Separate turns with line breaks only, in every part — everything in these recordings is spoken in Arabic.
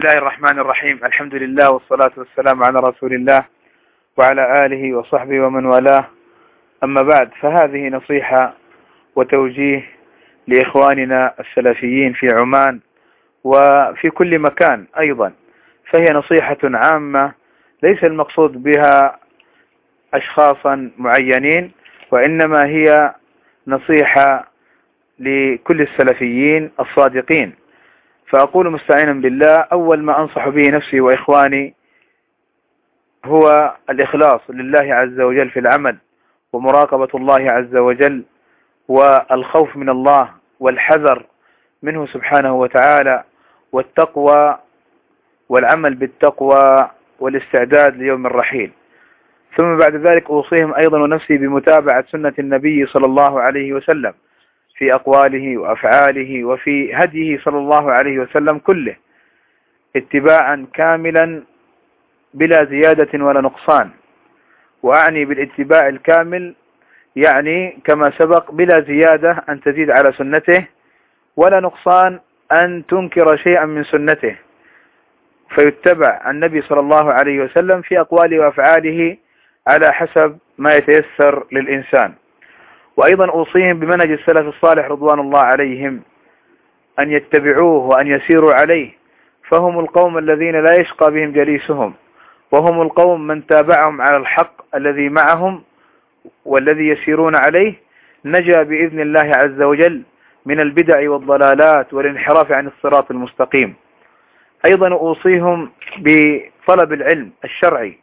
الله الرحمن الرحيم الحمد لله والصلاة والسلام على رسول الله وعلى آله وصحبه ومن والاه أما بعد فهذه نصيحة وتوجيه لإخواننا السلفيين في عمان وفي كل مكان أيضا فهي نصيحة عامة ليس المقصود بها أشخاصا معينين وإنما هي نصيحة لكل السلفيين الصادقين فأقول مستعينا بالله أول ما أنصح به نفسي وإخواني هو الإخلاص لله عز وجل في العمل ومراقبة الله عز وجل والخوف من الله والحذر منه سبحانه وتعالى والتقوى والعمل بالتقوى والاستعداد ليوم الرحيل. ثم بعد ذلك أوصيهم أيضا ونفسي بمتابعة سنة النبي صلى الله عليه وسلم. في أقواله وأفعاله وفي هديه صلى الله عليه وسلم كله اتباعا كاملا بلا زيادة ولا نقصان. وأعني بالاتباع الكامل يعني كما سبق بلا زيادة أن تزيد على سنته ولا نقصان أن تنكر شيئا من سنته. فيتبع النبي صلى الله عليه وسلم في أقواله وأفعاله على حسب ما يتيسر للإنسان. وأيضا أوصيهم بمنهج السلف الصالح رضوان الله عليهم أن يتبعوه وأن يسيروا عليه. فهم القوم الذين لا يشقى بهم جليسهم وهم القوم من تابعهم على الحق الذي معهم والذي يسيرون عليه. نجا بإذن الله عز وجل من البدع والضلالات والانحراف عن الصراط المستقيم. أيضا أوصيهم بطلب العلم الشرعي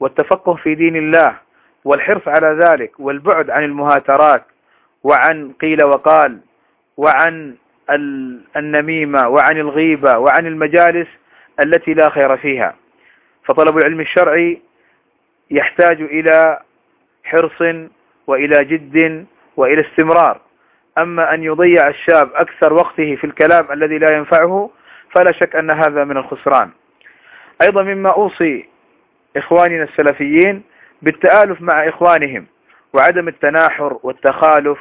والتفقه في دين الله والحرص على ذلك والبعد عن المهاترات وعن قيل وقال وعن النميمة وعن الغيبة وعن المجالس التي لا خير فيها. فطلب العلم الشرعي يحتاج إلى حرص وإلى جد وإلى استمرار. أما أن يضيع الشاب أكثر وقته في الكلام الذي لا ينفعه فلا شك أن هذا من الخسران. أيضا مما أوصي إخواننا السلفيين بالتآلف مع إخوانهم وعدم التناحر والتخالف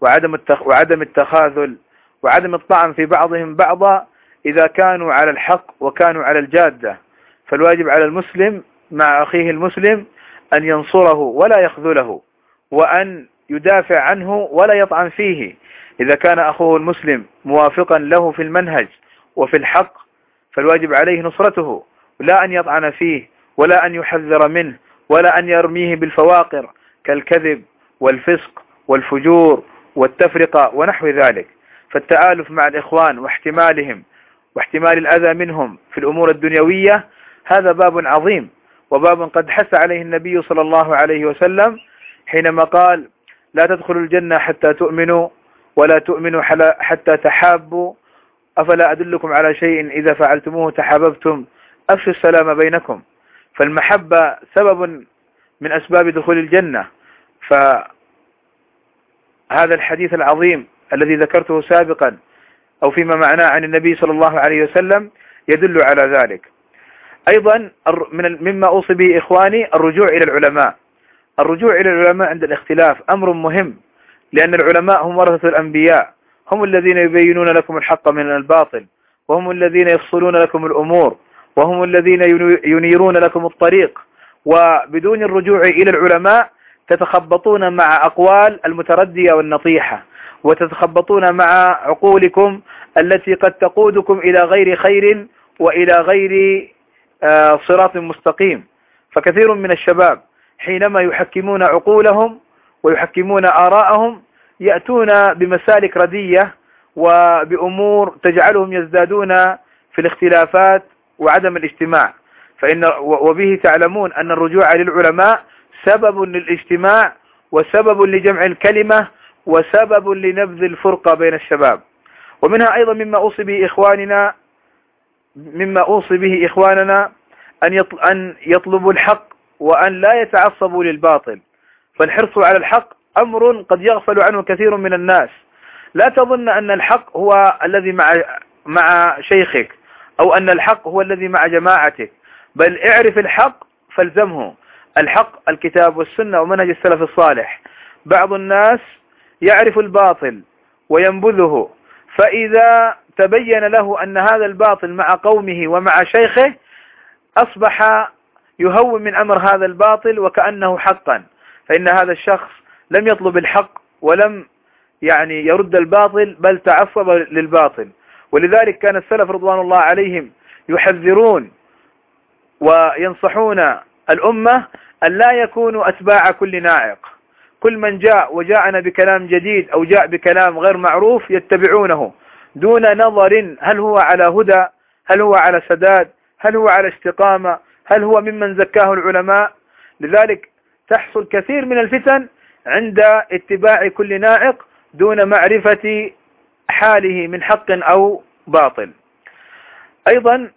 وعدم وعدم التخاذل وعدم الطعن في بعضهم بعضا إذا كانوا على الحق وكانوا على الجادة. فالواجب على المسلم مع أخيه المسلم أن ينصره ولا يخذله وأن يدافع عنه ولا يطعن فيه. إذا كان أخوه المسلم موافقا له في المنهج وفي الحق فالواجب عليه نصرته لا أن يطعن فيه ولا أن يحذر منه. ولا أن يرميه بالفواقر كالكذب والفسق والفجور والتفرقة ونحو ذلك. فالتآلف مع الإخوان واحتمالهم واحتمال الأذى منهم في الأمور الدنيوية هذا باب عظيم وباب قد حث عليه النبي صلى الله عليه وسلم حينما قال لا تدخلوا الجنة حتى تؤمنوا ولا تؤمنوا حتى تحابوا. أفلا أدلكم على شيء إذا فعلتموه تحاببتم؟ أفشوا السلام بينكم. فالمحبة سبب من أسباب دخول الجنة. فهذا الحديث العظيم الذي ذكرته سابقا أو فيما معناه عن النبي صلى الله عليه وسلم يدل على ذلك. أيضا مما أوصي به إخواني الرجوع إلى العلماء. الرجوع إلى العلماء عند الاختلاف أمر مهم لأن العلماء هم ورثة الأنبياء. هم الذين يبينون لكم الحق من الباطل وهم الذين يفصلون لكم الأمور. وهم الذين ينيرون لكم الطريق. وبدون الرجوع إلى العلماء تتخبطون مع أقوال المتردية والنطيحة وتتخبطون مع عقولكم التي قد تقودكم إلى غير خير وإلى غير آه، صراط مستقيم. فكثير من الشباب حينما يحكمون عقولهم ويحكمون آراءهم يأتون بمسالك ردية وبأمور تجعلهم يزدادون في الاختلافات وعدم الاجتماع. فإن وبه تعلمون أن الرجوع للعلماء سبب للاجتماع وسبب لجمع الكلمة وسبب لنبذ الفرقة بين الشباب. ومنها أيضا مما أوصي به إخواننا مما أوصي به إخواننا أن أن يطلبوا الحق وأن لا يتعصبوا للباطل. فالحرص على الحق أمر قد يغفل عنه كثير من الناس. لا تظن أن الحق هو الذي مع مع شيخك. أو أن الحق هو الذي مع جماعتك بل اعرف الحق فالزمه. الحق الكتاب والسنة ومنهج السلف الصالح. بعض الناس يعرف الباطل وينبذه. فإذا تبين له أن هذا الباطل مع قومه ومع شيخه أصبح يهون من أمر هذا الباطل وكأنه حقا. فإن هذا الشخص لم يطلب الحق ولم يعني يرد الباطل بل تعصب للباطل. ولذلك كان السلف رضوان الله عليهم يحذرون وينصحون الأمة أن لا يكونوا أتباع كل ناعق. كل من جاء وجاءنا بكلام جديد أو جاء بكلام غير معروف يتبعونه دون نظر هل هو على هدى هل هو على سداد هل هو على استقامة هل هو ممن زكاه العلماء. لذلك تحصل كثير من الفتن عند اتباع كل نائق دون معرفة حاله من حق أو باطل. أيضا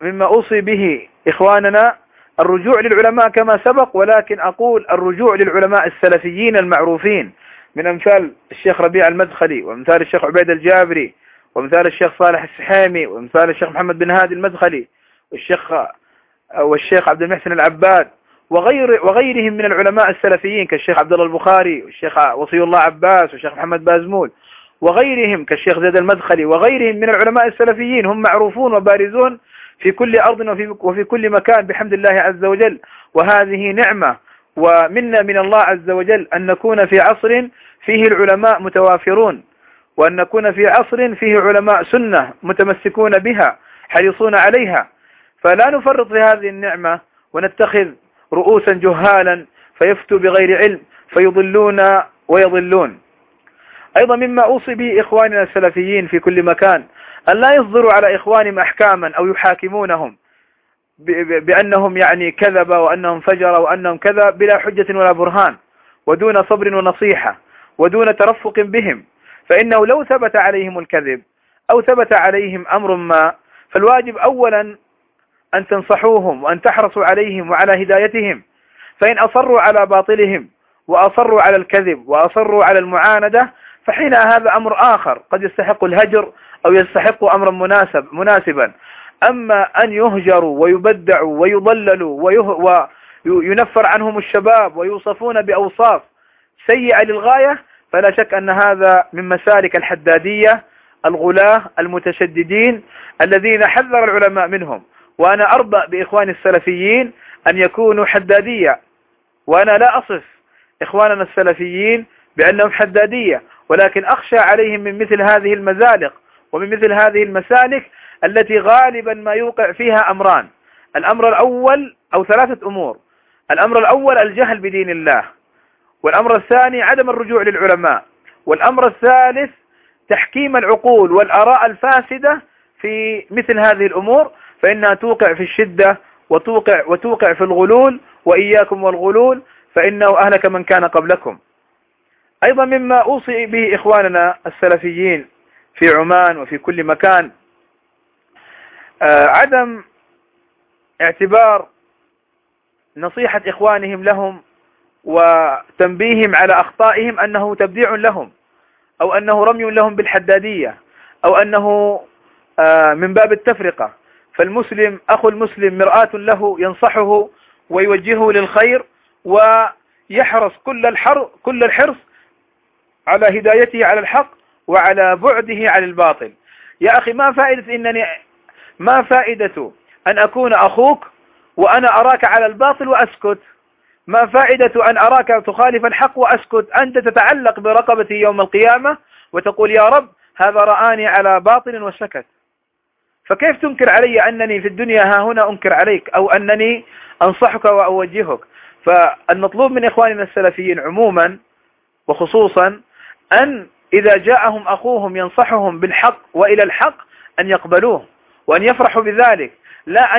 مما أوصي به إخواننا الرجوع للعلماء كما سبق ولكن أقول الرجوع للعلماء السلفيين المعروفين من أمثال الشيخ ربيع المدخلي وأمثال الشيخ عبيد الجابري وأمثال الشيخ صالح السحيمي وأمثال الشيخ محمد بن هادي المدخلي والشيخ والشيخ عبد المحسن العباد وغير وغيرهم من العلماء السلفيين كالشيخ عبد الله البخاري والشيخ وصي الله عباس والشيخ محمد بازمول وغيرهم كالشيخ زيد المدخلي وغيرهم من العلماء السلفيين هم معروفون وبارزون في كل أرض وفي, وفي كل مكان بحمد الله عز وجل. وهذه نعمة ومنا من الله عز وجل أن نكون في عصر فيه العلماء متوافرون وأن نكون في عصر فيه علماء سنة متمسكون بها حريصون عليها. فلا نفرط في هذه النعمة ونتخذ رؤوسا جهالا فيفتوا بغير علم فيضلون ويضلون. أيضا مما أوصي به إخواننا السلفيين في كل مكان أن لا يصدروا على إخوانهم أحكاما أو يحاكمونهم بأنهم يعني كذب وأنهم فجر وأنهم كذا بلا حجة ولا برهان ودون صبر ونصيحة ودون ترفق بهم. فإنه لو ثبت عليهم الكذب أو ثبت عليهم أمر ما فالواجب أولا أن تنصحوهم وأن تحرصوا عليهم وعلى هدايتهم. فإن أصروا على باطلهم وأصروا على الكذب وأصروا على المعاندة فحين هذا أمر آخر قد يستحق الهجر أو يستحق أمرا مناسب مناسبا. أما أن يهجروا ويبدعوا ويضللوا وينفر عنهم الشباب ويوصفون بأوصاف سيئة للغاية فلا شك أن هذا من مسالك الحدادية الغلاة المتشددين الذين حذر العلماء منهم. وأنا أربأ بإخواني السلفيين أن يكونوا حدادية. وأنا لا أصف إخواننا السلفيين بأنهم حدادية ولكن أخشى عليهم من مثل هذه المزالق ومن مثل هذه المسالك التي غالبا ما يوقع فيها أمران. الأمر الأول أو ثلاثة أمور. الأمر الأول الجهل بدين الله والأمر الثاني عدم الرجوع للعلماء والأمر الثالث تحكيم العقول والأراء الفاسدة في مثل هذه الأمور. فإنها توقع في الشدة وتوقع, وتوقع في الغلول وإياكم والغلول فإنه أهلك من كان قبلكم. أيضا مما أوصي به إخواننا السلفيين في عمان وفي كل مكان آه، عدم اعتبار نصيحة إخوانهم لهم وتنبيههم على أخطائهم أنه تبديع لهم أو أنه رمي لهم بالحدادية أو أنه آه، من باب التفرقة. فالمسلم أخو المسلم مرآة له ينصحه ويوجهه للخير ويحرص كل الحر كل الحرص على هدايته على الحق وعلى بعده عن الباطل. يا أخي ما فائدة إنني ما فائدة أن أكون أخوك وأنا أراك على الباطل وأسكت. ما فائدة أن أراك تخالف الحق وأسكت. أنت تتعلق برقبتي يوم القيامة وتقول يا رب هذا رآني على باطل وسكت. فكيف تنكر علي أنني في الدنيا ها هنا أنكر عليك أو أنني أنصحك وأوجهك؟ فالمطلوب من إخواننا السلفيين عموما وخصوصا أن إذا جاءهم أخوهم ينصحهم بالحق وإلى الحق أن يقبلوه وأن يفرحوا بذلك لا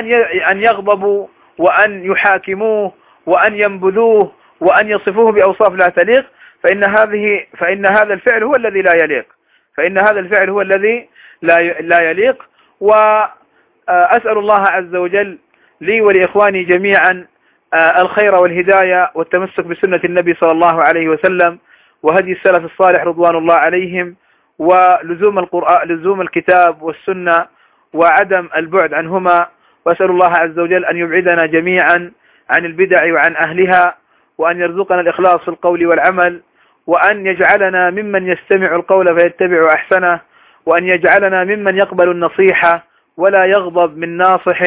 أن يغضبوا وأن يحاكموه وأن ينبذوه وأن يصفوه بأوصاف لا تليق فإن هذه فإن هذا الفعل هو الذي لا يليق. فإن هذا الفعل هو الذي لا لا يليق. وأسأل الله عز وجل لي ولإخواني جميعا آه، الخير والهداية والتمسك بسنة النبي صلى الله عليه وسلم وهدي السلف الصالح رضوان الله عليهم ولزوم القرآن لزوم الكتاب والسنة وعدم البعد عنهما. وأسأل الله عز وجل أن يبعدنا جميعا عن البدع وعن أهلها وأن يرزقنا الإخلاص في القول والعمل وأن يجعلنا ممن يستمع القول فيتبع أحسنه. وأن يجعلنا ممن يقبل النصيحة ولا يغضب من ناصح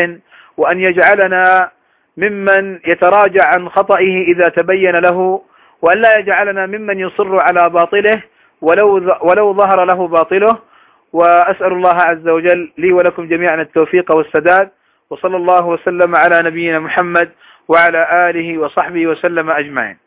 وأن يجعلنا ممن يتراجع عن خطئه إذا تبين له وأن لا يجعلنا ممن يصر على باطله ولو, ولو ظهر له باطله. وأسأل الله عز وجل لي ولكم جميعا التوفيق والسداد وصلى الله وسلم على نبينا محمد وعلى آله وصحبه وسلم أجمعين.